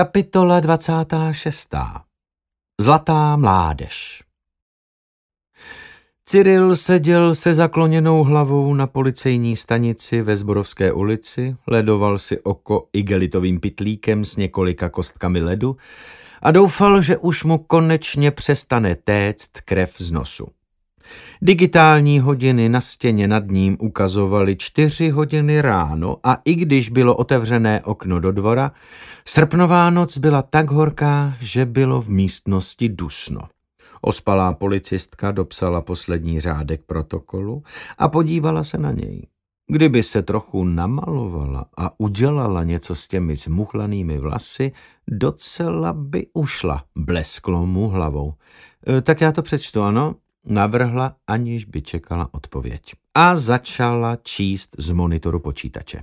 Kapitola 26. Zlatá mládež Cyril seděl se zakloněnou hlavou na policejní stanici ve Zborovské ulici, ledoval si oko igelitovým pitlíkem s několika kostkami ledu a doufal, že už mu konečně přestane téct krev z nosu. Digitální hodiny na stěně nad ním ukazovaly čtyři hodiny ráno a i když bylo otevřené okno do dvora, srpnová noc byla tak horká, že bylo v místnosti dusno. Ospalá policistka dopsala poslední řádek protokolu a podívala se na něj. Kdyby se trochu namalovala a udělala něco s těmi zmuchlanými vlasy, docela by ušla, blesklo mu hlavou. E, tak já to přečtu, ano? Navrhla, aniž by čekala odpověď. A začala číst z monitoru počítače.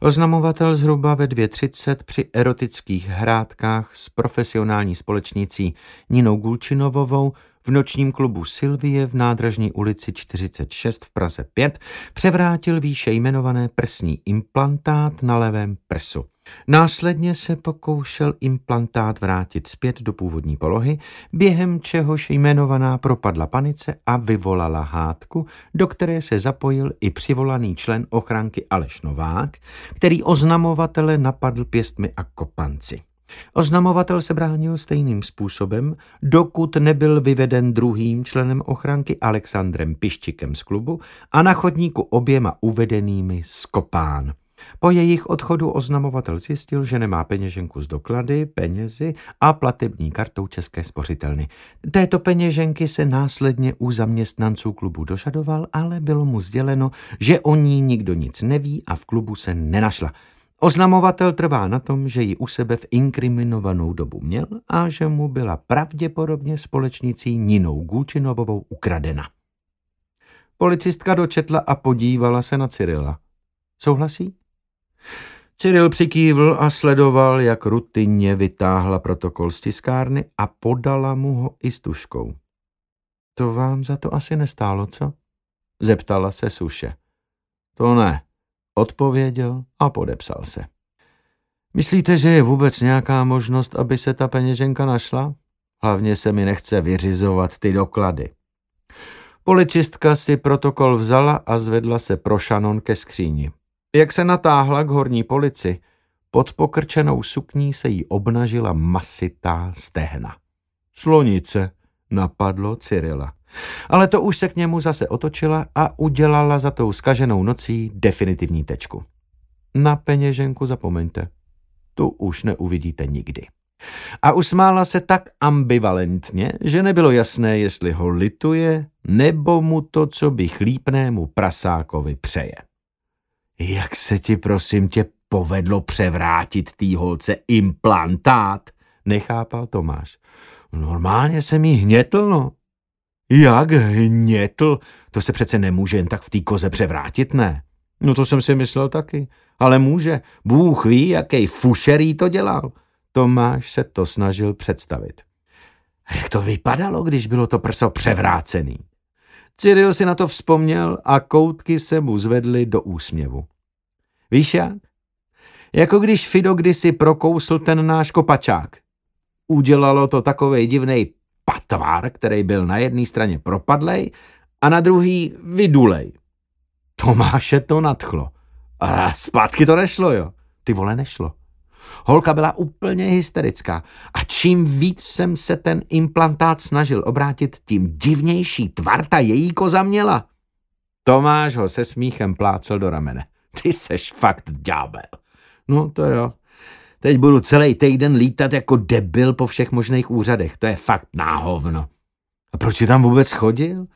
Oznamovatel zhruba ve 2.30 při erotických hrádkách s profesionální společnicí Ninou Gulčinovovou v nočním klubu Silvie v nádražní ulici 46 v Praze 5 převrátil výše jmenované prsní implantát na levém prsu. Následně se pokoušel implantát vrátit zpět do původní polohy, během čehož jmenovaná propadla panice a vyvolala hádku, do které se zapojil i přivolaný člen ochranky Aleš Novák, který oznamovatele napadl pěstmi a kopanci. Oznamovatel se bránil stejným způsobem, dokud nebyl vyveden druhým členem ochranky Alexandrem Piščikem z klubu a na chodníku oběma uvedenými skopán. Po jejich odchodu oznamovatel zjistil, že nemá peněženku z doklady, penězi a platební kartou České spořitelny. Této peněženky se následně u zaměstnanců klubu dožadoval, ale bylo mu sděleno, že o ní nikdo nic neví a v klubu se nenašla. Oznamovatel trvá na tom, že ji u sebe v inkriminovanou dobu měl a že mu byla pravděpodobně společnicí Ninou Gulčinovou ukradena. Policistka dočetla a podívala se na Cyrila. Souhlasí? Cyril přikývl a sledoval, jak rutinně vytáhla protokol z tiskárny a podala mu ho i s tuškou. To vám za to asi nestálo, co? Zeptala se Suše. To ne, odpověděl a podepsal se. Myslíte, že je vůbec nějaká možnost, aby se ta peněženka našla? Hlavně se mi nechce vyřizovat ty doklady. Policistka si protokol vzala a zvedla se pro šanon ke skříni. Jak se natáhla k horní polici, pod pokrčenou sukní se jí obnažila masitá stehna. Slonice, napadlo Cyrila. Ale to už se k němu zase otočila a udělala za tou skaženou nocí definitivní tečku. Na peněženku zapomeňte. Tu už neuvidíte nikdy. A usmála se tak ambivalentně, že nebylo jasné, jestli ho lituje, nebo mu to, co by chlípnému prasákovi přeje. Jak se ti prosím tě povedlo převrátit tý holce implantát? Nechápal Tomáš. Normálně jsem jí hnětl, no. Jak hnětl? To se přece nemůže jen tak v té koze převrátit, ne? No to jsem si myslel taky. Ale může. Bůh ví, jaký fušerý to dělal. Tomáš se to snažil představit. A jak to vypadalo, když bylo to prso převrácený? Cyril si na to vzpomněl a koutky se mu zvedly do úsměvu. Víš jak? Jako když Fido kdysi prokousl ten náš kopačák. Udělalo to takový divný patvar, který byl na jedné straně propadlej a na druhý vydulej. Tomáše to nadchlo. A zpátky to nešlo, jo. Ty vole, nešlo. Holka byla úplně hysterická a čím víc jsem se ten implantát snažil obrátit, tím divnější tvar ta její koza měla. Tomáš ho se smíchem plácel do ramene. Ty seš fakt ďábel. No to jo. Teď budu celý týden lítat jako debil po všech možných úřadech. To je fakt náhovno. A proč jsi tam vůbec chodil?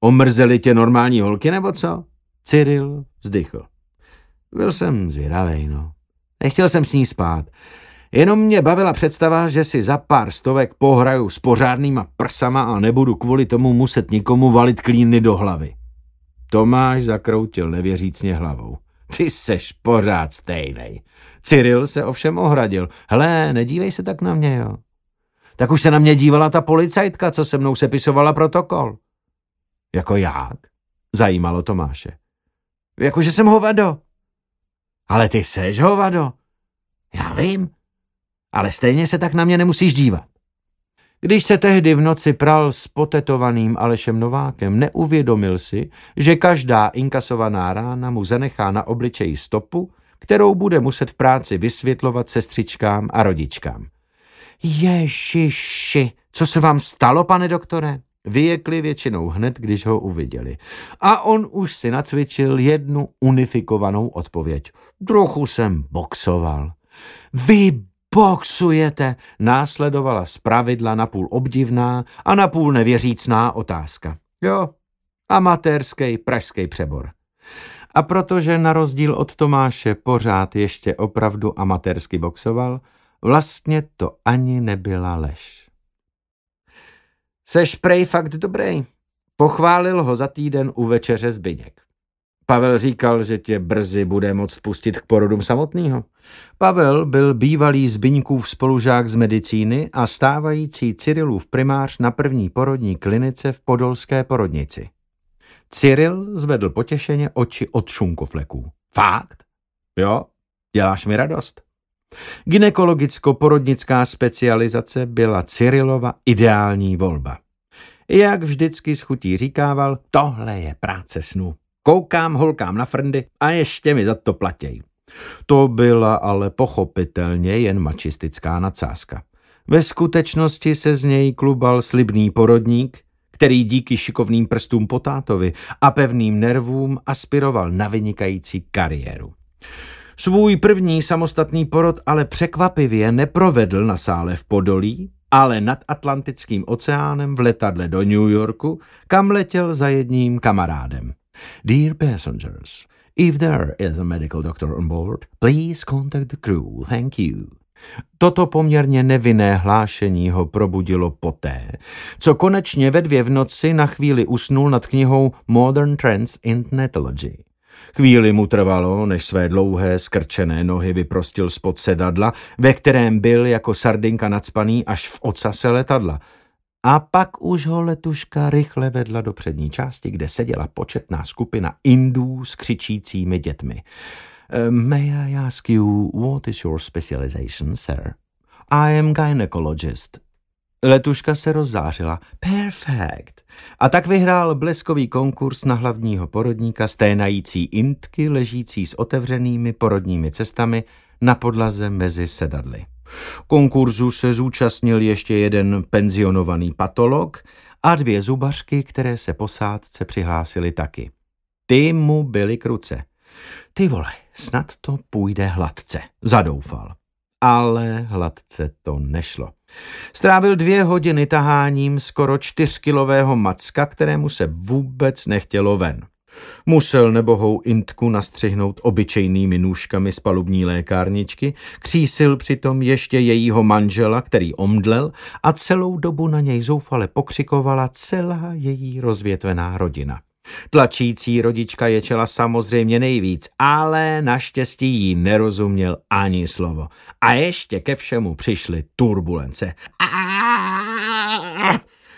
Omrzeli tě normální holky nebo co? Cyril vzdychl. Byl jsem zvědavej, no. Nechtěl jsem s ní spát. Jenom mě bavila představa, že si za pár stovek pohraju s pořádnýma prsama a nebudu kvůli tomu muset nikomu valit klíny do hlavy. Tomáš zakroutil nevěřícně hlavou. Ty seš pořád stejnej. Cyril se ovšem ohradil. Hele, nedívej se tak na mě, jo. Tak už se na mě dívala ta policajtka, co se mnou sepisovala protokol. Jako jak? Zajímalo Tomáše. Jakože jsem hovado. Ale ty seš hovado. Já vím. ale stejně se tak na mě nemusíš dívat. Když se tehdy v noci pral s potetovaným Alešem Novákem, neuvědomil si, že každá inkasovaná rána mu zanechá na obličeji stopu, kterou bude muset v práci vysvětlovat sestřičkám a rodičkám. Ježiši, co se vám stalo, pane doktore? Vyjekli většinou hned, když ho uviděli. A on už si nacvičil jednu unifikovanou odpověď. Trochu jsem boxoval. Vy boxujete, následovala zpravidla napůl obdivná a napůl nevěřícná otázka. Jo, amatérský pražský přebor. A protože na rozdíl od Tomáše pořád ještě opravdu amatérsky boxoval, vlastně to ani nebyla lež. Seš prej fakt dobrý. Pochválil ho za týden u večeře Zbyněk. Pavel říkal, že tě brzy bude moct pustit k porodům samotného. Pavel byl bývalý Zbyňkův spolužák z medicíny a stávající Cyrilův primář na první porodní klinice v Podolské porodnici. Cyril zvedl potěšeně oči od šunkofleků. Fakt? Jo, děláš mi radost. Ginekologicko-porodnická specializace byla Cyrilova ideální volba. Jak vždycky s chutí říkával, tohle je práce snů. Koukám holkám na frndy a ještě mi za to platěj. To byla ale pochopitelně jen mačistická nadsázka. Ve skutečnosti se z něj klubal slibný porodník, který díky šikovným prstům potátovi a pevným nervům aspiroval na vynikající kariéru. Svůj první samostatný porod ale překvapivě neprovedl na sále v Podolí, ale nad Atlantickým oceánem v letadle do New Yorku, kam letěl za jedním kamarádem. Dear passengers, if there is a medical doctor on board, please contact the crew, thank you. Toto poměrně nevinné hlášení ho probudilo poté, co konečně ve dvě v noci na chvíli usnul nad knihou Modern Trends in Netology. Chvíli mu trvalo, než své dlouhé, skrčené nohy vyprostil spod sedadla, ve kterém byl jako sardinka nadspaný až v ocase letadla. A pak už ho letuška rychle vedla do přední části, kde seděla početná skupina Indů s křičícími dětmi. Uh, may I ask you, what is your specialization, sir? I am gynecologist. Letuška se rozzářila. Perfect. A tak vyhrál bleskový konkurs na hlavního porodníka sténající intky ležící s otevřenými porodními cestami na podlaze mezi sedadly. Konkurzu se zúčastnil ještě jeden penzionovaný patolog a dvě zubařky, které se posádce přihlásily taky. Ty mu byly kruce. Ty vole, snad to půjde hladce, zadoufal. Ale hladce to nešlo. Strávil dvě hodiny taháním skoro čtyřkilového macka, kterému se vůbec nechtělo ven. Musel nebohou intku nastřihnout obyčejnými nůžkami z palubní lékárničky, křísil přitom ještě jejího manžela, který omdlel a celou dobu na něj zoufale pokřikovala celá její rozvětvená rodina. Tlačící rodička ječela samozřejmě nejvíc, ale naštěstí jí nerozuměl ani slovo. A ještě ke všemu přišly turbulence.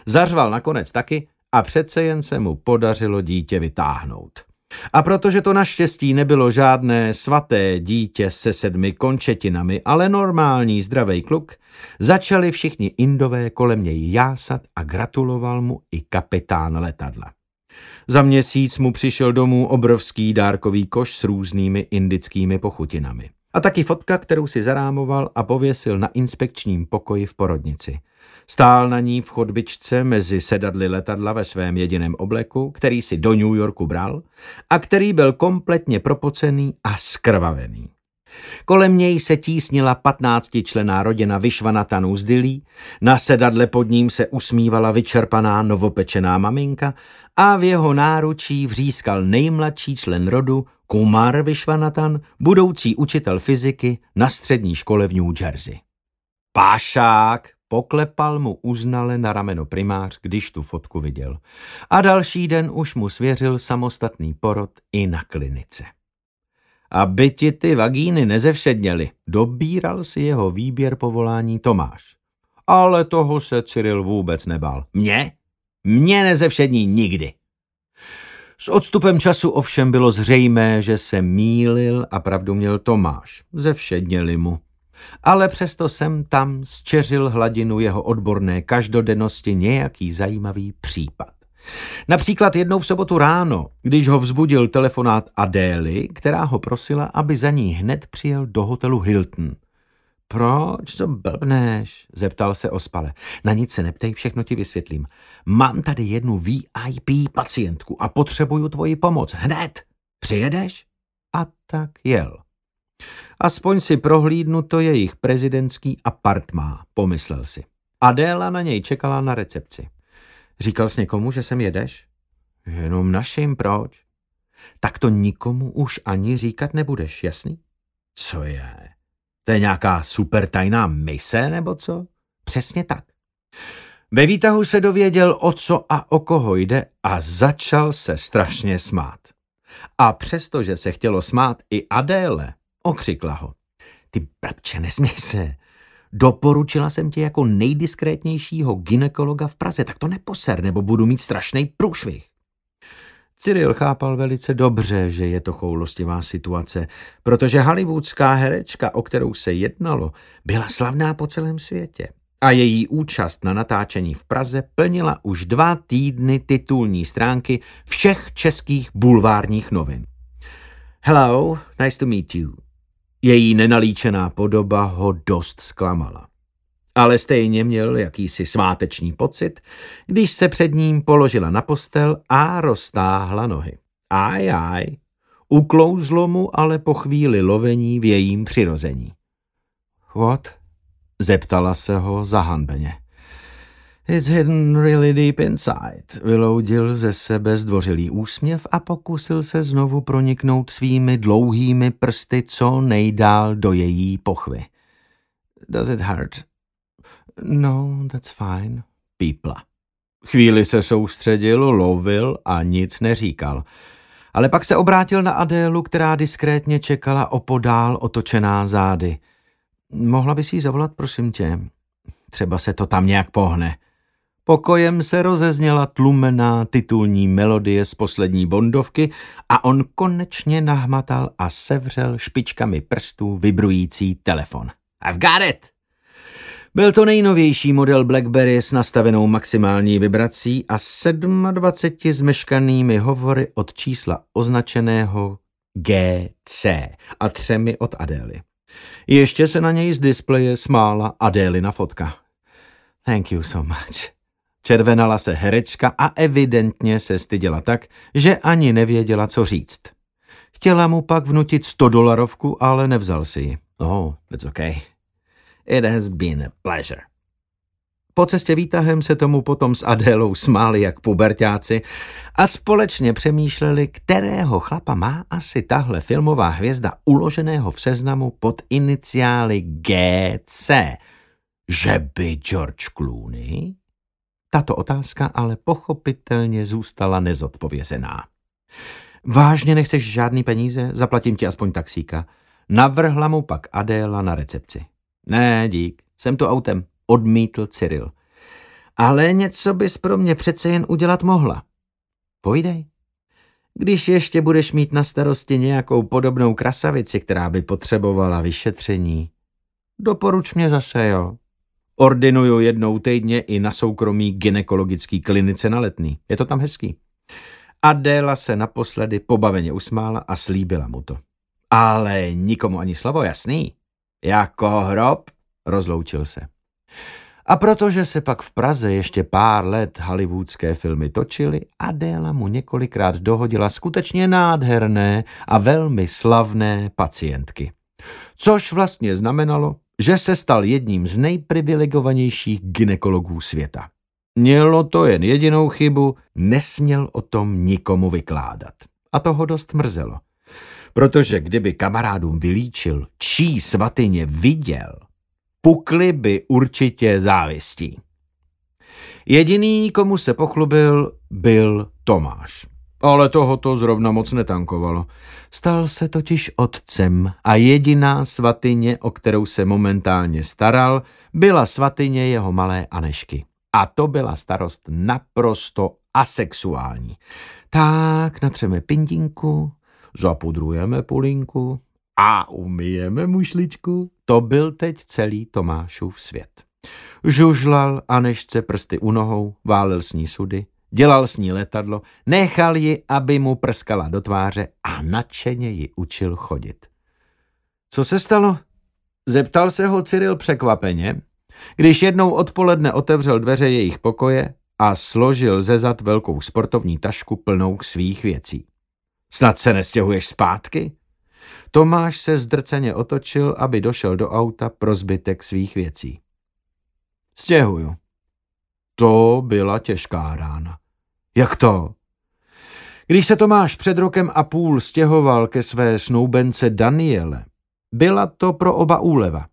Zařval nakonec taky a přece jen se mu podařilo dítě vytáhnout. A protože to naštěstí nebylo žádné svaté dítě se sedmi končetinami, ale normální zdravý kluk, začali všichni indové kolem něj jásat a gratuloval mu i kapitán letadla. Za měsíc mu přišel domů obrovský dárkový koš s různými indickými pochutinami. A taky fotka, kterou si zarámoval a pověsil na inspekčním pokoji v porodnici. Stál na ní v chodbičce mezi sedadly letadla ve svém jediném obleku, který si do New Yorku bral a který byl kompletně propocený a skrvavený. Kolem něj se tísnila patnáctičlená rodina vyšvanatanů z Dilí, na sedadle pod ním se usmívala vyčerpaná novopečená maminka a v jeho náručí vřískal nejmladší člen rodu Kumar Vyšvanatan, budoucí učitel fyziky na střední škole v New Jersey. Pášák, poklepal mu uznale na rameno primář, když tu fotku viděl. A další den už mu svěřil samostatný porod i na klinice. Aby ti ty vagíny nezevšedněly, dobíral si jeho výběr povolání Tomáš. Ale toho se Cyril vůbec nebál. Mě? Mě nezevšední nikdy. S odstupem času ovšem bylo zřejmé, že se mýlil a pravdu měl Tomáš. Zevšedněli mu. ale přesto jsem tam zčeřil hladinu jeho odborné každodennosti nějaký zajímavý případ. Například jednou v sobotu ráno, když ho vzbudil telefonát Adély, která ho prosila, aby za ní hned přijel do hotelu Hilton. Proč to blbneš? zeptal se ospale. Na nic se neptej, všechno ti vysvětlím. Mám tady jednu VIP pacientku a potřebuju tvoji pomoc. Hned! Přijedeš? A tak jel. Aspoň si prohlídnu to jejich prezidentský apartmá, pomyslel si. Adéla na něj čekala na recepci. Říkal jsi někomu, že sem jedeš? Jenom našim, proč? Tak to nikomu už ani říkat nebudeš, jasný? Co je? To je nějaká super tajná mise, nebo co? Přesně tak. Ve výtahu se dověděl, o co a o koho jde a začal se strašně smát. A přestože se chtělo smát i Adéle, okřikla ho. Ty blbče, nesměj se. Doporučila jsem tě jako nejdiskrétnějšího ginekologa v Praze, tak to neposer, nebo budu mít strašný průšvih. Cyril chápal velice dobře, že je to choulostivá situace, protože hollywoodská herečka, o kterou se jednalo, byla slavná po celém světě a její účast na natáčení v Praze plnila už dva týdny titulní stránky všech českých bulvárních novin. Hello, nice to meet you. Její nenalíčená podoba ho dost zklamala. Ale stejně měl jakýsi sváteční pocit, když se před ním položila na postel a roztáhla nohy. Aj, aj, uklouzlo mu ale po chvíli lovení v jejím přirození. What? Zeptala se ho zahanbeně. It's hidden really deep inside. Vyloudil ze sebe zdvořilý úsměv a pokusil se znovu proniknout svými dlouhými prsty co nejdál do její pochvy. Does it hurt? No, that's fine. Pípla. Chvíli se soustředil, lovil a nic neříkal. Ale pak se obrátil na Adélu, která diskrétně čekala opodál otočená zády. Mohla bys jí zavolat, prosím tě? Třeba se to tam nějak pohne. Pokojem se rozezněla tlumená titulní melodie z poslední bondovky a on konečně nahmatal a sevřel špičkami prstů vibrující telefon. I've got it! Byl to nejnovější model BlackBerry s nastavenou maximální vibrací a 27 zmeškanými hovory od čísla označeného GC a třemi od Adély. Ještě se na něj z displeje smála Adélina fotka. Thank you so much. Červenala se herečka a evidentně se styděla tak, že ani nevěděla, co říct. Chtěla mu pak vnutit 100 dolarovku, ale nevzal si ji. Oh, it's okay. It has been a pleasure. Po cestě výtahem se tomu potom s Adélou smáli jak pubertáci a společně přemýšleli, kterého chlapa má asi tahle filmová hvězda uloženého v seznamu pod iniciály GC. Že by George Clooney? Tato otázka ale pochopitelně zůstala nezodpovězená. Vážně nechceš žádný peníze? Zaplatím ti aspoň taxíka. Navrhla mu pak Adéla na recepci. Ne, dík, jsem tu autem, odmítl Cyril. Ale něco bys pro mě přece jen udělat mohla. Pojdej. Když ještě budeš mít na starosti nějakou podobnou krasavici, která by potřebovala vyšetření, doporuč mě zase, jo. Ordinuju jednou týdně i na soukromý ginekologický klinice na letný. Je to tam hezký. Adéla se naposledy pobaveně usmála a slíbila mu to. Ale nikomu ani slovo, jasný. Jako hrob, rozloučil se. A protože se pak v Praze ještě pár let hollywoodské filmy točily, Adéla mu několikrát dohodila skutečně nádherné a velmi slavné pacientky. Což vlastně znamenalo, že se stal jedním z nejprivilegovanějších ginekologů světa. Mělo to jen jedinou chybu, nesměl o tom nikomu vykládat. A toho dost mrzelo. Protože kdyby kamarádům vylíčil, čí svatyně viděl, pukli by určitě závistí. Jediný, komu se pochlubil, byl Tomáš. Ale toho to zrovna moc netankovalo. Stal se totiž otcem a jediná svatyně, o kterou se momentálně staral, byla svatyně jeho malé Anešky. A to byla starost naprosto asexuální. Tak natřeme pindinku, zapudrujeme pulinku A umijeme mušličku? To byl teď celý Tomášův svět. Žužlal Anešce prsty u nohou, válel s ní sudy, dělal s ní letadlo, nechal ji, aby mu prskala do tváře a nadšeně ji učil chodit. Co se stalo? Zeptal se ho Cyril překvapeně, když jednou odpoledne otevřel dveře jejich pokoje a složil ze zad velkou sportovní tašku plnou svých věcí. Snad se nestěhuješ zpátky? Tomáš se zdrceně otočil, aby došel do auta pro zbytek svých věcí. Stěhuju. To byla těžká rána. Jak to? Když se Tomáš před rokem a půl stěhoval ke své snoubence Daniele, byla to pro oba úleva.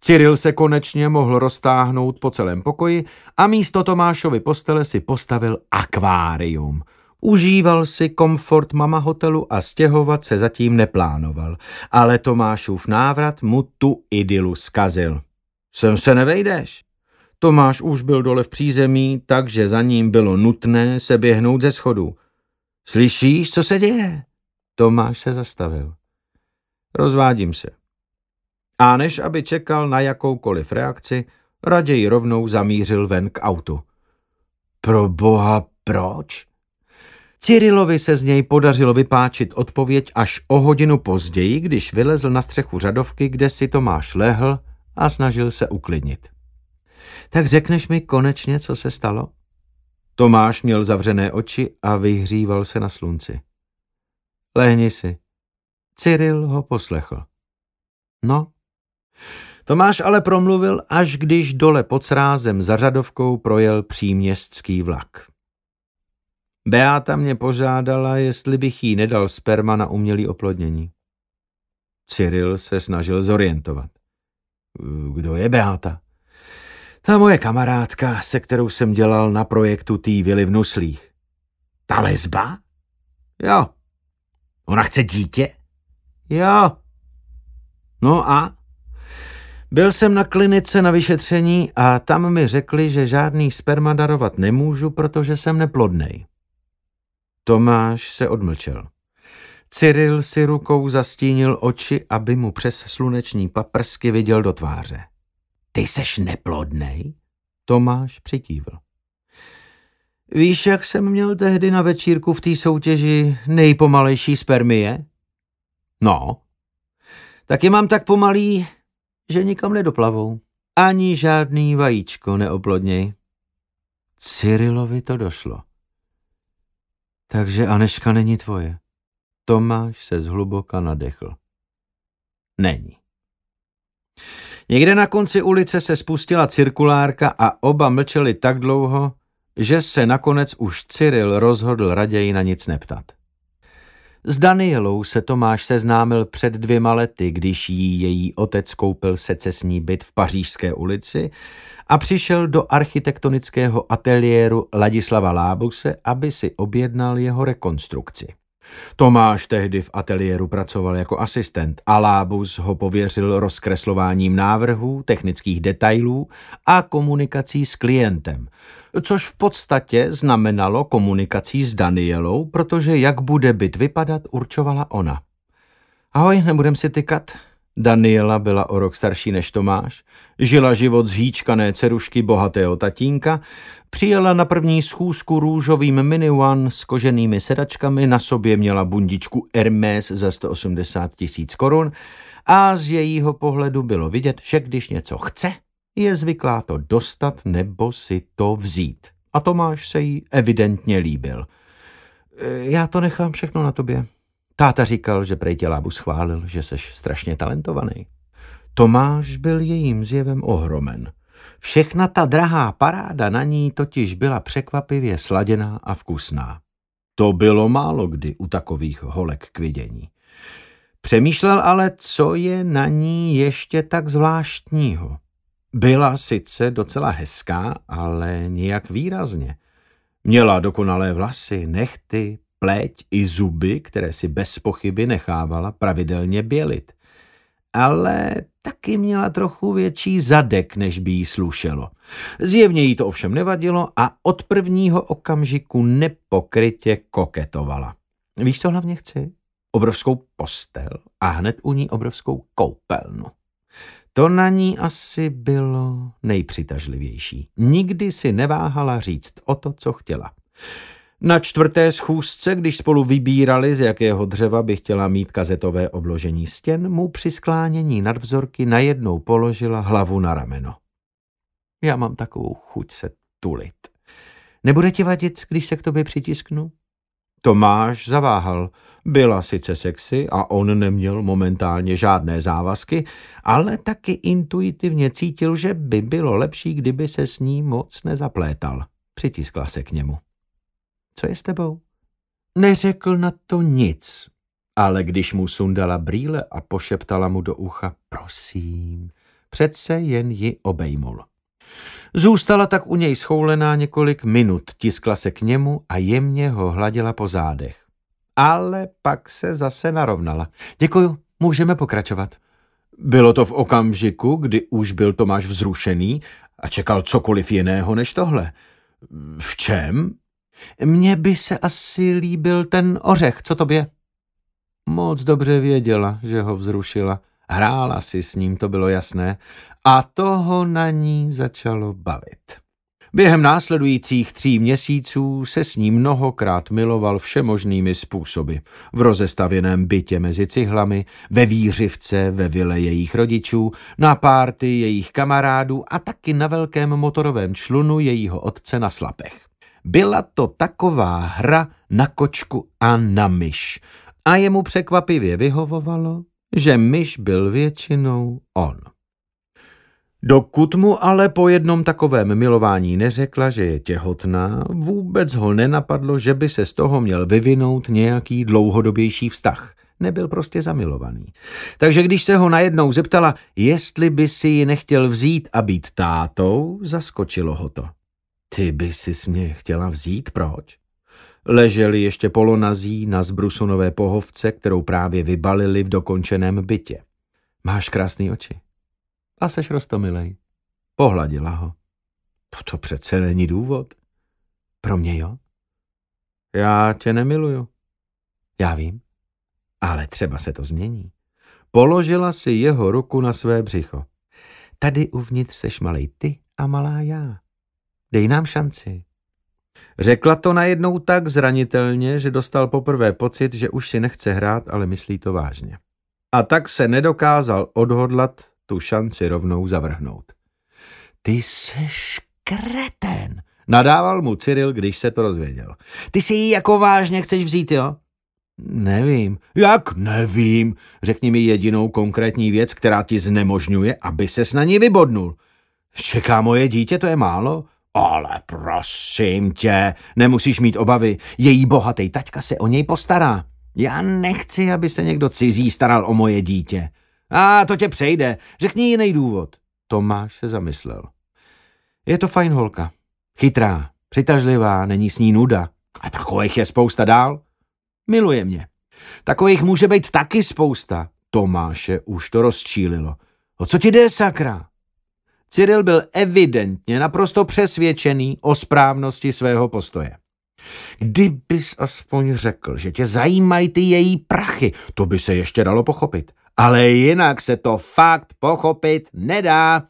Cyril se konečně mohl roztáhnout po celém pokoji a místo Tomášovy postele si postavil akvárium. Užíval si komfort mama hotelu a stěhovat se zatím neplánoval, ale Tomášův návrat mu tu idylu skazil. Sem se nevejdeš. Tomáš už byl dole v přízemí, takže za ním bylo nutné se běhnout ze schodu. Slyšíš, co se děje? Tomáš se zastavil. Rozvádím se. A než aby čekal na jakoukoliv reakci, raději rovnou zamířil ven k autu. Pro boha, proč? Cyrilovi se z něj podařilo vypáčit odpověď až o hodinu později, když vylezl na střechu řadovky, kde si Tomáš lehl a snažil se uklidnit. Tak řekneš mi konečně, co se stalo? Tomáš měl zavřené oči a vyhříval se na slunci. Lehni si. Cyril ho poslechl. No, Tomáš ale promluvil, až když dole pod srázem za řadovkou projel příměstský vlak. Beáta mě požádala, jestli bych jí nedal sperma na umělý oplodnění. Cyril se snažil zorientovat. Kdo je Beáta? Ta moje kamarádka, se kterou jsem dělal na projektu tý vily v Nuslích. Ta lesba? Jo. Ona chce dítě? Jo. No a? Byl jsem na klinice na vyšetření a tam mi řekli, že žádný sperma darovat nemůžu, protože jsem neplodnej. Tomáš se odmlčel. Cyril si rukou zastínil oči, aby mu přes sluneční paprsky viděl do tváře. Ty seš neplodnej? Tomáš přikývl. Víš, jak jsem měl tehdy na večírku v té soutěži nejpomalejší spermie? No. Taky mám tak pomalý, že nikam nedoplavou. Ani žádný vajíčko neoplodněj. Cyrilovi to došlo. Takže Aneška není tvoje. Tomáš se zhluboka nadechl. Není. Někde na konci ulice se spustila cirkulárka a oba mlčeli tak dlouho, že se nakonec už Cyril rozhodl raději na nic neptat. S Danielou se Tomáš seznámil před dvěma lety, když jí její otec koupil secesní byt v Pařížské ulici a přišel do architektonického ateliéru Ladislava Lábuse, aby si objednal jeho rekonstrukci. Tomáš tehdy v ateliéru pracoval jako asistent a Lábus ho pověřil rozkreslováním návrhů, technických detailů a komunikací s klientem, což v podstatě znamenalo komunikací s Danielou, protože jak bude byt vypadat, určovala ona. Ahoj, nebudem si tykat, Daniela byla o rok starší než Tomáš, žila život zhýčkané cerušky bohatého tatínka, přijela na první schůzku růžovým minivan s koženými sedačkami, na sobě měla bundičku Hermes za 180 tisíc korun a z jejího pohledu bylo vidět, že když něco chce, je zvyklá to dostat nebo si to vzít. A Tomáš se jí evidentně líbil. Já to nechám všechno na tobě, Táta říkal, že prej tě Lábu schválil, že seš strašně talentovaný. Tomáš byl jejím zjevem ohromen. Všechna ta drahá paráda na ní totiž byla překvapivě sladěná a vkusná. To bylo málo kdy u takových holek k vidění. Přemýšlel ale, co je na ní ještě tak zvláštního. Byla sice docela hezká, ale nijak výrazně. Měla dokonalé vlasy, nechty, pleť i zuby, které si bez pochyby nechávala pravidelně bělit. Ale taky měla trochu větší zadek, než by jí slušelo. Zjevně jí to ovšem nevadilo a od prvního okamžiku nepokrytě koketovala. Víš, co hlavně chci? obrovskou postel a hned u ní obrovskou koupelnu. To na ní asi bylo nejpřitažlivější. Nikdy si neváhala říct o to, co chtěla. Na čtvrté schůzce, když spolu vybírali, z jakého dřeva by chtěla mít kazetové obložení stěn, mu při sklánění nad vzorky najednou položila hlavu na rameno. Já mám takovou chuť se tulit. Nebude ti vadit, když se k tobě přitisknu? Tomáš zaváhal. Byla sice sexy a on neměl momentálně žádné závazky, ale taky intuitivně cítil, že by bylo lepší, kdyby se s ní moc nezaplétal. Přitiskla se k němu. Co je s tebou? Neřekl na to nic, ale když mu sundala brýle a pošeptala mu do ucha, prosím, přece jen ji obejmul. Zůstala tak u něj schoulená několik minut, tiskla se k němu a jemně ho hladila po zádech. Ale pak se zase narovnala. Děkuju, můžeme pokračovat. Bylo to v okamžiku, kdy už byl Tomáš vzrušený a čekal cokoliv jiného než tohle. V čem? Mně by se asi líbil ten ořech, co tobě? Moc dobře věděla, že ho vzrušila. Hrála si s ním, to bylo jasné, a toho na ní začalo bavit. Během následujících tří měsíců se s ní mnohokrát miloval všemožnými způsoby. V rozestavěném bytě mezi cihlami, ve výřivce, ve vile jejich rodičů, na párty jejich kamarádů a taky na velkém motorovém člunu jejího otce na slapech. Byla to taková hra na kočku a na myš a jemu překvapivě vyhovovalo, že myš byl většinou on. Dokud mu ale po jednom takovém milování neřekla, že je těhotná, vůbec ho nenapadlo, že by se z toho měl vyvinout nějaký dlouhodobější vztah. Nebyl prostě zamilovaný. Takže když se ho najednou zeptala, jestli by si ji nechtěl vzít a být tátou, zaskočilo ho to. Ty by si mě chtěla vzít, proč? Leželi ještě polonazí na zbrusonové pohovce, kterou právě vybalili v dokončeném bytě. Máš krásný oči. A seš rostomilej. Pohladila ho. To přece není důvod. Pro mě jo. Já tě nemiluju. Já vím. Ale třeba se to změní. Položila si jeho ruku na své břicho. Tady uvnitř seš malej ty a malá já. Dej nám šanci. Řekla to najednou tak zranitelně, že dostal poprvé pocit, že už si nechce hrát, ale myslí to vážně. A tak se nedokázal odhodlat tu šanci rovnou zavrhnout. Ty seš kreten, nadával mu Cyril, když se to rozvěděl. Ty si ji jako vážně chceš vzít, jo? Nevím. Jak nevím? Řekni mi jedinou konkrétní věc, která ti znemožňuje, aby ses na ní vybodnul. Čeká moje dítě, to je málo? Ale prosím tě, nemusíš mít obavy. Její bohatý taťka se o něj postará. Já nechci, aby se někdo cizí staral o moje dítě. A to tě přejde. Řekni jiný důvod. Tomáš se zamyslel. Je to fajn holka. Chytrá, přitažlivá, není s ní nuda. A takových je spousta dál. Miluje mě. Takových může být taky spousta. Tomáše už to rozčílilo. O co ti jde, sakra? Cyril byl evidentně naprosto přesvědčený o správnosti svého postoje. Kdybys aspoň řekl, že tě zajímají ty její prachy, to by se ještě dalo pochopit. Ale jinak se to fakt pochopit nedá.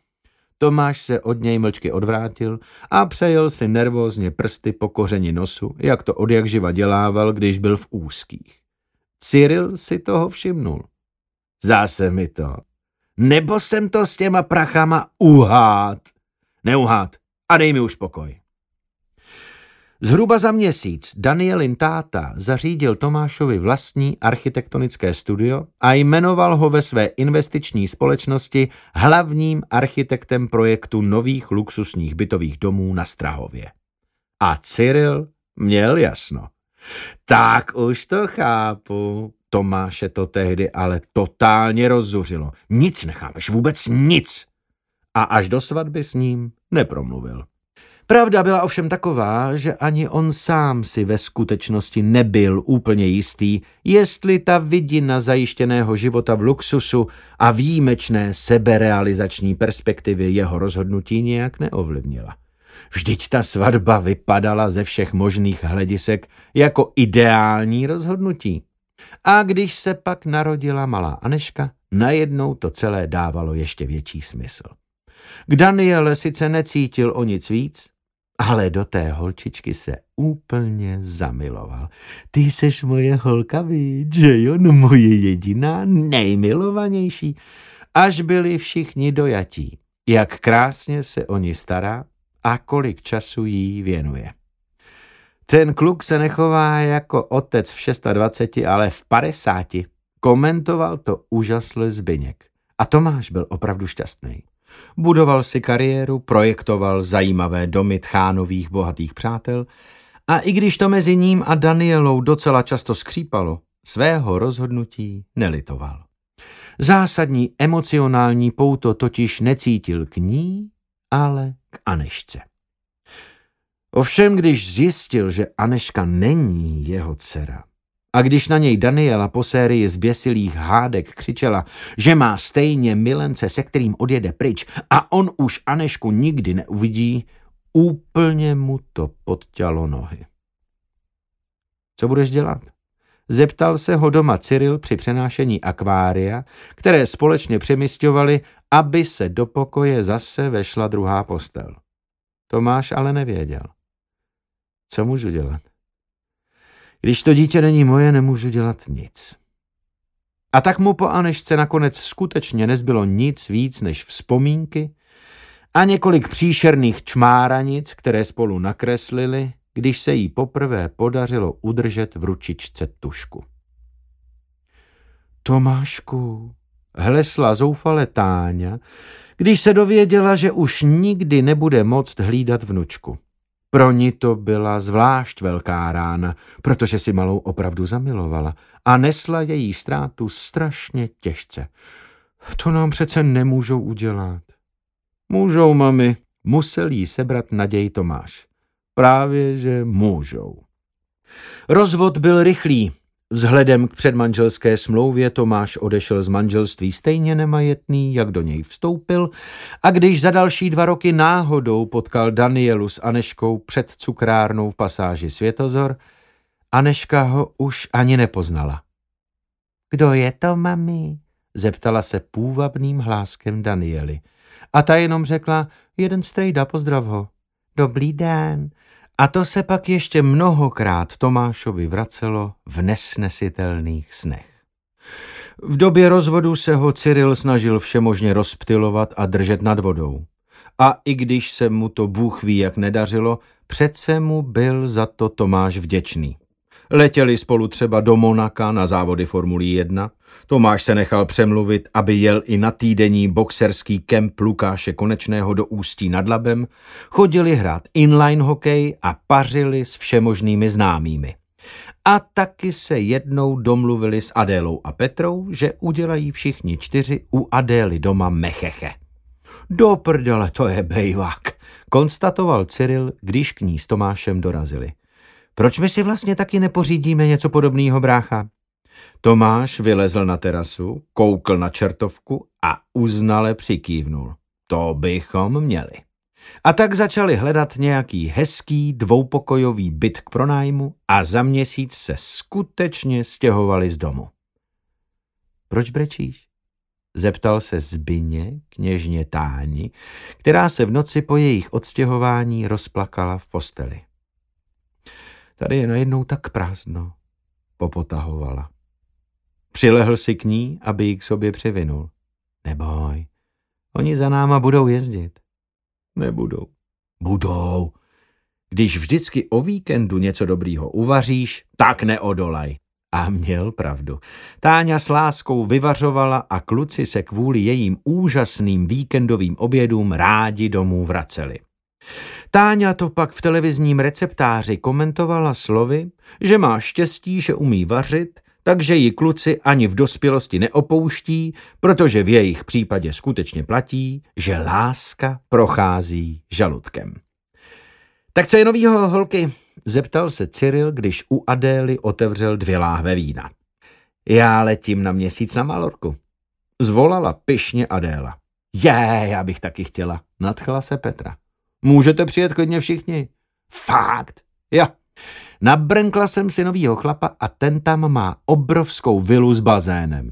Tomáš se od něj mlčky odvrátil a přejel si nervózně prsty po kořeni nosu, jak to od jak živa dělával, když byl v úzkých. Cyril si toho všimnul. Zase mi to, nebo jsem to s těma prachama uhád? Neuhád. A dej mi už pokoj. Zhruba za měsíc Danielin táta zařídil Tomášovi vlastní architektonické studio a jmenoval ho ve své investiční společnosti hlavním architektem projektu nových luxusních bytových domů na Strahově. A Cyril měl jasno. Tak už to chápu, Tomáše to tehdy ale totálně rozzuřilo. Nic nechámeš, vůbec nic. A až do svatby s ním nepromluvil. Pravda byla ovšem taková, že ani on sám si ve skutečnosti nebyl úplně jistý, jestli ta vidina zajištěného života v luxusu a výjimečné seberealizační perspektivy jeho rozhodnutí nějak neovlivnila. Vždyť ta svatba vypadala ze všech možných hledisek jako ideální rozhodnutí. A když se pak narodila malá Aneška, najednou to celé dávalo ještě větší smysl. K Daniele sice necítil o nic víc, ale do té holčičky se úplně zamiloval. Ty seš moje holka, víc, že jo, no moje jediná, nejmilovanější. Až byli všichni dojatí, jak krásně se o ní stará a kolik času jí věnuje. Ten kluk se nechová jako otec v 26, ale v 50. Komentoval to úžasle Zbyněk. A Tomáš byl opravdu šťastný. Budoval si kariéru, projektoval zajímavé domy tchánových bohatých přátel a i když to mezi ním a Danielou docela často skřípalo, svého rozhodnutí nelitoval. Zásadní emocionální pouto totiž necítil k ní, ale k Anešce. Ovšem, když zjistil, že Aneška není jeho dcera, a když na něj Daniela po sérii zběsilých hádek křičela, že má stejně milence, se kterým odjede pryč a on už Anešku nikdy neuvidí, úplně mu to podťalo nohy. Co budeš dělat? Zeptal se ho doma Cyril při přenášení akvária, které společně přemysťovali, aby se do pokoje zase vešla druhá postel. Tomáš ale nevěděl. Co můžu dělat? Když to dítě není moje, nemůžu dělat nic. A tak mu po Anešce nakonec skutečně nezbylo nic víc než vzpomínky a několik příšerných čmáranic, které spolu nakreslili, když se jí poprvé podařilo udržet v ručičce tušku. Tomášku, hlesla zoufale Táňa, když se dověděla, že už nikdy nebude moct hlídat vnučku. Pro ní to byla zvlášť velká rána, protože si malou opravdu zamilovala a nesla její ztrátu strašně těžce. To nám přece nemůžou udělat. Můžou, mami, musel jí sebrat naději Tomáš. Právě, že můžou. Rozvod byl rychlý, Vzhledem k předmanželské smlouvě Tomáš odešel z manželství stejně nemajetný, jak do něj vstoupil, a když za další dva roky náhodou potkal Danielu s Aneškou před cukrárnou v pasáži Světozor, Aneška ho už ani nepoznala. Kdo je to, mami? zeptala se půvabným hláskem Daniely. A ta jenom řekla, jeden strejda, pozdrav ho. Dobrý den, a to se pak ještě mnohokrát Tomášovi vracelo v nesnesitelných snech. V době rozvodu se ho Cyril snažil všemožně rozptilovat a držet nad vodou. A i když se mu to Bůh ví, jak nedařilo, přece mu byl za to Tomáš vděčný. Letěli spolu třeba do Monaka na závody Formulí 1. Tomáš se nechal přemluvit, aby jel i na týdenní boxerský kemp Lukáše Konečného do Ústí nad Labem, chodili hrát inline hokej a pařili s všemožnými známými. A taky se jednou domluvili s Adélou a Petrou, že udělají všichni čtyři u Adély doma mecheche. Do prdele, to je bejvák, konstatoval Cyril, když k ní s Tomášem dorazili. Proč my si vlastně taky nepořídíme něco podobného, brácha? Tomáš vylezl na terasu, koukl na čertovku a uznale přikývnul. To bychom měli. A tak začali hledat nějaký hezký dvoupokojový byt k pronájmu a za měsíc se skutečně stěhovali z domu. Proč brečíš? Zeptal se Zbyně, kněžně Táni, která se v noci po jejich odstěhování rozplakala v posteli. Tady je najednou tak prázdno, popotahovala. Přilehl si k ní, aby ji k sobě přivinul. Neboj, oni za náma budou jezdit. Nebudou. Budou. Když vždycky o víkendu něco dobrýho uvaříš, tak neodolaj. A měl pravdu. Táňa s láskou vyvařovala a kluci se kvůli jejím úžasným víkendovým obědům rádi domů vraceli. Táňa to pak v televizním receptáři komentovala slovy, že má štěstí, že umí vařit, takže ji kluci ani v dospělosti neopouští, protože v jejich případě skutečně platí, že láska prochází žaludkem. Tak co je novýho, holky? Zeptal se Cyril, když u Adély otevřel dvě láhve vína. Já letím na měsíc na Malorku. Zvolala pyšně Adéla. Je, já bych taky chtěla. Nadchla se Petra. Můžete přijet klidně všichni. Fakt? Jo, Nabrnkla jsem si novýho chlapa a ten tam má obrovskou vilu s bazénem.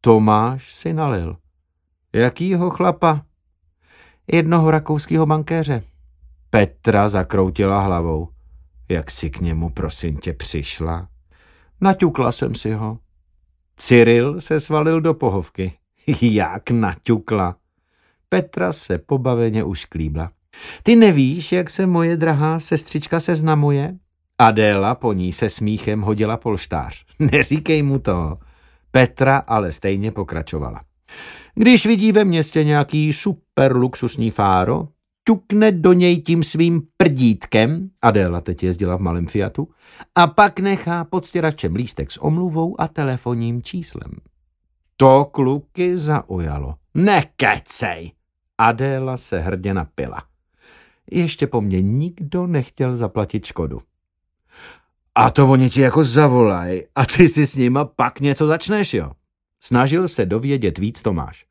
Tomáš si nalil. Jakýho chlapa? Jednoho rakouského bankéře. Petra zakroutila hlavou. Jak si k němu, prosím tě, přišla? Naťukla jsem si ho. Cyril se svalil do pohovky. Jak naťukla? Petra se pobaveně ušklíbla. Ty nevíš, jak se moje drahá sestřička seznamuje? Adéla po ní se smíchem hodila polštář. Neříkej mu to. Petra ale stejně pokračovala. Když vidí ve městě nějaký super luxusní fáro, ťukne do něj tím svým prdítkem, Adéla teď jezdila v malém Fiatu, a pak nechá pod stěračem lístek s omluvou a telefonním číslem. To kluky zaujalo. Nekecej! Adéla se hrdě napila. Ještě po mně nikdo nechtěl zaplatit škodu. A to oni ti jako zavolaj a ty si s nima pak něco začneš, jo? Snažil se dovědět víc Tomáš.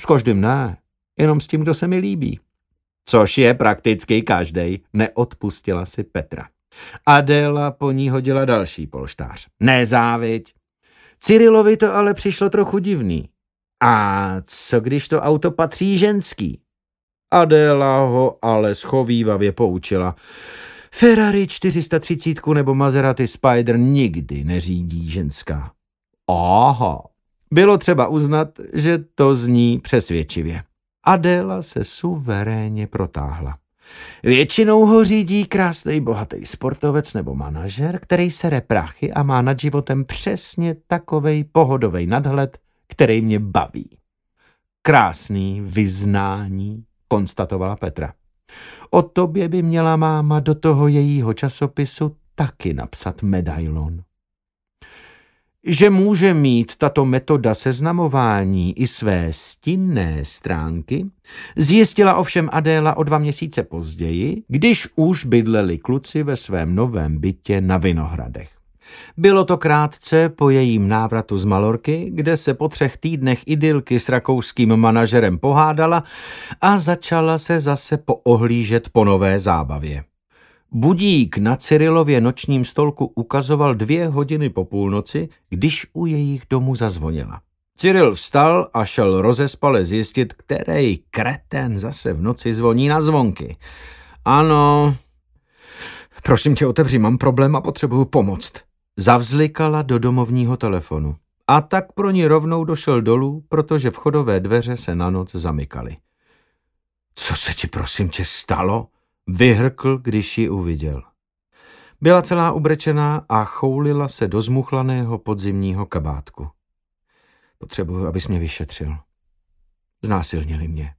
S každým ne, jenom s tím, kdo se mi líbí. Což je prakticky každej, neodpustila si Petra. Adéla po ní hodila další polštář. Nezáviď. Cyrilovi to ale přišlo trochu divný. A co když to auto patří ženský? Adéla ho ale schovývavě poučila. Ferrari 430 nebo Maserati Spider nikdy neřídí ženská. Aha, bylo třeba uznat, že to zní přesvědčivě. Adéla se suverénně protáhla. Většinou ho řídí krásný bohatý sportovec nebo manažer, který se reprachy a má nad životem přesně takovej pohodový nadhled, který mě baví. Krásný vyznání, konstatovala Petra. O tobě by měla máma do toho jejího časopisu taky napsat medailon. Že může mít tato metoda seznamování i své stinné stránky, zjistila ovšem Adéla o dva měsíce později, když už bydleli kluci ve svém novém bytě na Vinohradech. Bylo to krátce po jejím návratu z Malorky, kde se po třech týdnech idylky s rakouským manažerem pohádala a začala se zase poohlížet po nové zábavě. Budík na Cyrilově nočním stolku ukazoval dvě hodiny po půlnoci, když u jejich domu zazvonila. Cyril vstal a šel rozespale zjistit, který kreten zase v noci zvoní na zvonky. Ano, prosím tě, otevři, mám problém a potřebuju pomoct. Zavzlikala do domovního telefonu. A tak pro ní rovnou došel dolů, protože vchodové dveře se na noc zamykaly. Co se ti prosím tě stalo? Vyhrkl, když ji uviděl. Byla celá ubrečená a choulila se do zmuchlaného podzimního kabátku. Potřebuju, abys mě vyšetřil. Znásilnili mě.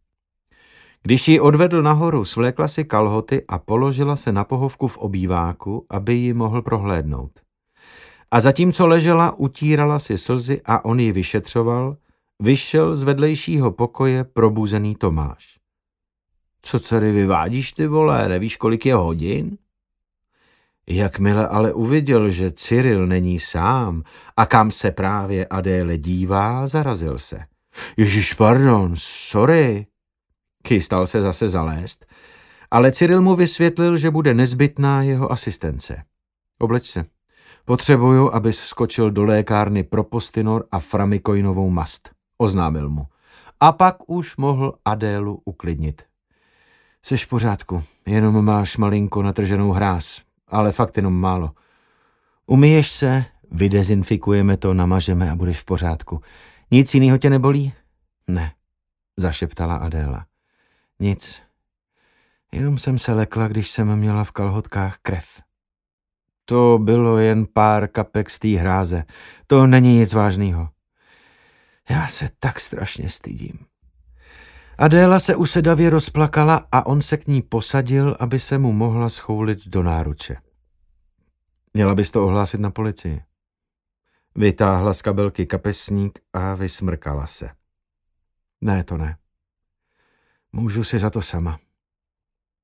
Když ji odvedl nahoru, svlékla si kalhoty a položila se na pohovku v obýváku, aby ji mohl prohlédnout. A zatímco ležela, utírala si slzy a on ji vyšetřoval, vyšel z vedlejšího pokoje probuzený Tomáš. Co tady vyvádíš ty vole, nevíš, kolik je hodin? Jakmile ale uviděl, že Cyril není sám a kam se právě Adéle dívá, zarazil se. Ježíš, pardon, sorry. Chystal se zase zalézt, ale Cyril mu vysvětlil, že bude nezbytná jeho asistence. Obleč se. Potřebuju, abys skočil do lékárny pro postinor a framikoinovou mast, oznámil mu. A pak už mohl Adélu uklidnit. Seš v pořádku, jenom máš malinko natrženou hráz, ale fakt jenom málo. Umyješ se, vydezinfikujeme to, namažeme a budeš v pořádku. Nic jiného tě nebolí? Ne, zašeptala Adéla. Nic. Jenom jsem se lekla, když jsem měla v kalhotkách krev. To bylo jen pár kapek z té hráze. To není nic vážného. Já se tak strašně stydím. Adéla se usedavě rozplakala a on se k ní posadil, aby se mu mohla schoulit do náruče. Měla bys to ohlásit na policii. Vytáhla z kabelky kapesník a vysmrkala se. Ne, to ne. Můžu si za to sama.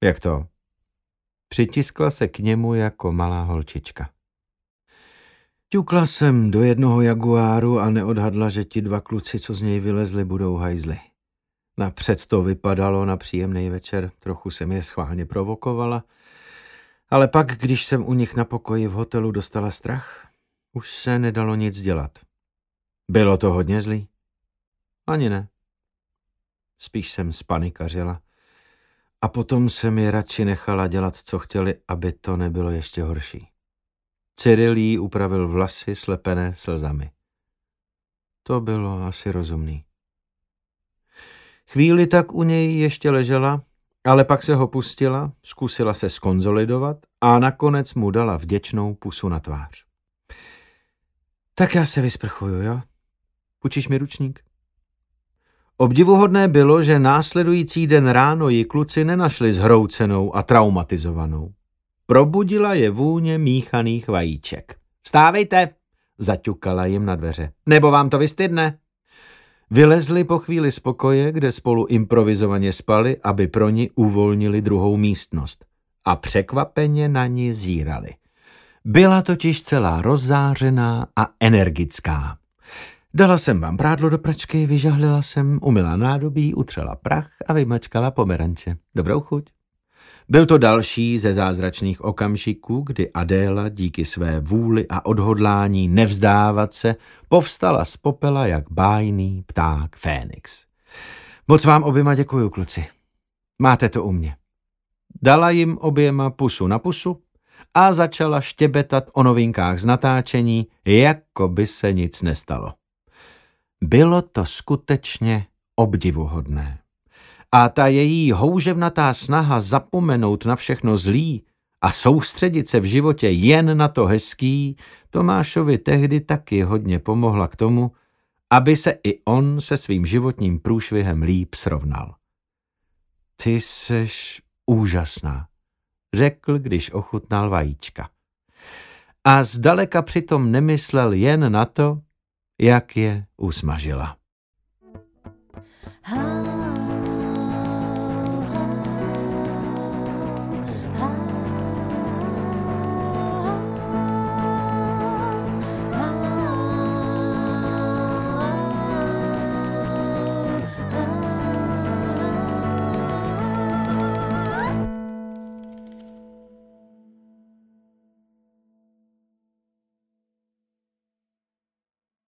Jak to? Přitiskla se k němu jako malá holčička. Ťukla jsem do jednoho jaguáru a neodhadla, že ti dva kluci, co z něj vylezli, budou hajzli. Napřed to vypadalo na příjemný večer, trochu jsem je schválně provokovala, Ale pak, když jsem u nich na pokoji v hotelu dostala strach, už se nedalo nic dělat. Bylo to hodně zlý? Ani ne. Spíš jsem spanikařila. A potom jsem je radši nechala dělat, co chtěli, aby to nebylo ještě horší. Cyril jí upravil vlasy slepené slzami. To bylo asi rozumný. Chvíli tak u něj ještě ležela, ale pak se ho pustila, zkusila se skonzolidovat a nakonec mu dala vděčnou pusu na tvář. Tak já se vysprchuju, jo? Půjčíš mi ručník? Obdivuhodné bylo, že následující den ráno ji kluci nenašli zhroucenou a traumatizovanou. Probudila je vůně míchaných vajíček. Stávejte, zaťukala jim na dveře. Nebo vám to vystydne? Vylezli po chvíli z pokoje, kde spolu improvizovaně spali, aby pro ní uvolnili druhou místnost. A překvapeně na ní zírali. Byla totiž celá rozzářená a energická. Dala jsem vám prádlo do pračky, vyžahlila jsem, umila nádobí, utřela prach a vymačkala pomeranče. Dobrou chuť. Byl to další ze zázračných okamžiků, kdy Adéla díky své vůli a odhodlání nevzdávat se povstala z popela jak bájný pták Fénix. Moc vám oběma děkuju, kluci. Máte to u mě. Dala jim oběma pusu na pusu a začala štěbetat o novinkách z natáčení, jako by se nic nestalo. Bylo to skutečně obdivuhodné. A ta její houževnatá snaha zapomenout na všechno zlý a soustředit se v životě jen na to hezký, Tomášovi tehdy taky hodně pomohla k tomu, aby se i on se svým životním průšvihem líp srovnal. Ty seš úžasná, řekl, když ochutnal vajíčka. A zdaleka přitom nemyslel jen na to, jak je usmažila. Ha.